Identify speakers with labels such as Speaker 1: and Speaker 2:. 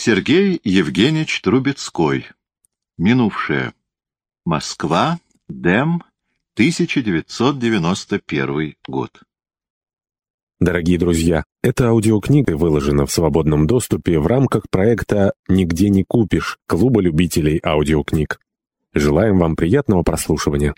Speaker 1: Сергей Евгеньевич Трубецкой. Минувшее. Москва. Дэм. 1991 год.
Speaker 2: Дорогие друзья, эта аудиокнига выложена в свободном доступе в рамках проекта «Нигде не купишь» Клуба любителей аудиокниг. Желаем вам приятного прослушивания.